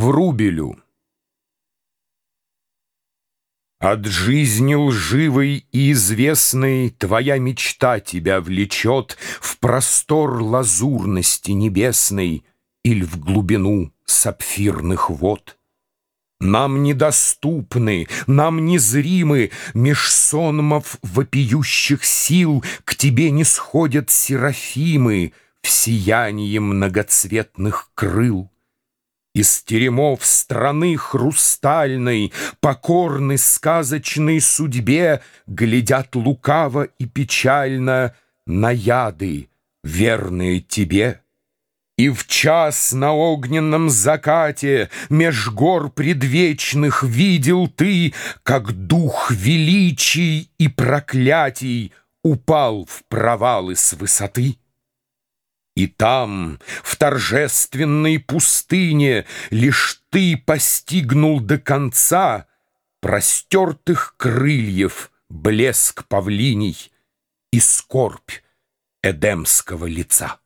Врубелю От жизни лживой и известной Твоя мечта тебя влечет В простор лазурности небесной Или в глубину сапфирных вод. Нам недоступны, нам незримы Меж сонмов вопиющих сил К тебе не сходят серафимы В сиянии многоцветных крыл. Из теремов страны хрустальной, Покорны сказочной судьбе, Глядят лукаво и печально На яды, верные тебе. И в час на огненном закате Меж гор предвечных видел ты, Как дух величий и проклятий Упал в провалы с высоты. И там, в торжественной пустыне, Лишь ты постигнул до конца Простертых крыльев блеск павлиний И скорбь эдемского лица.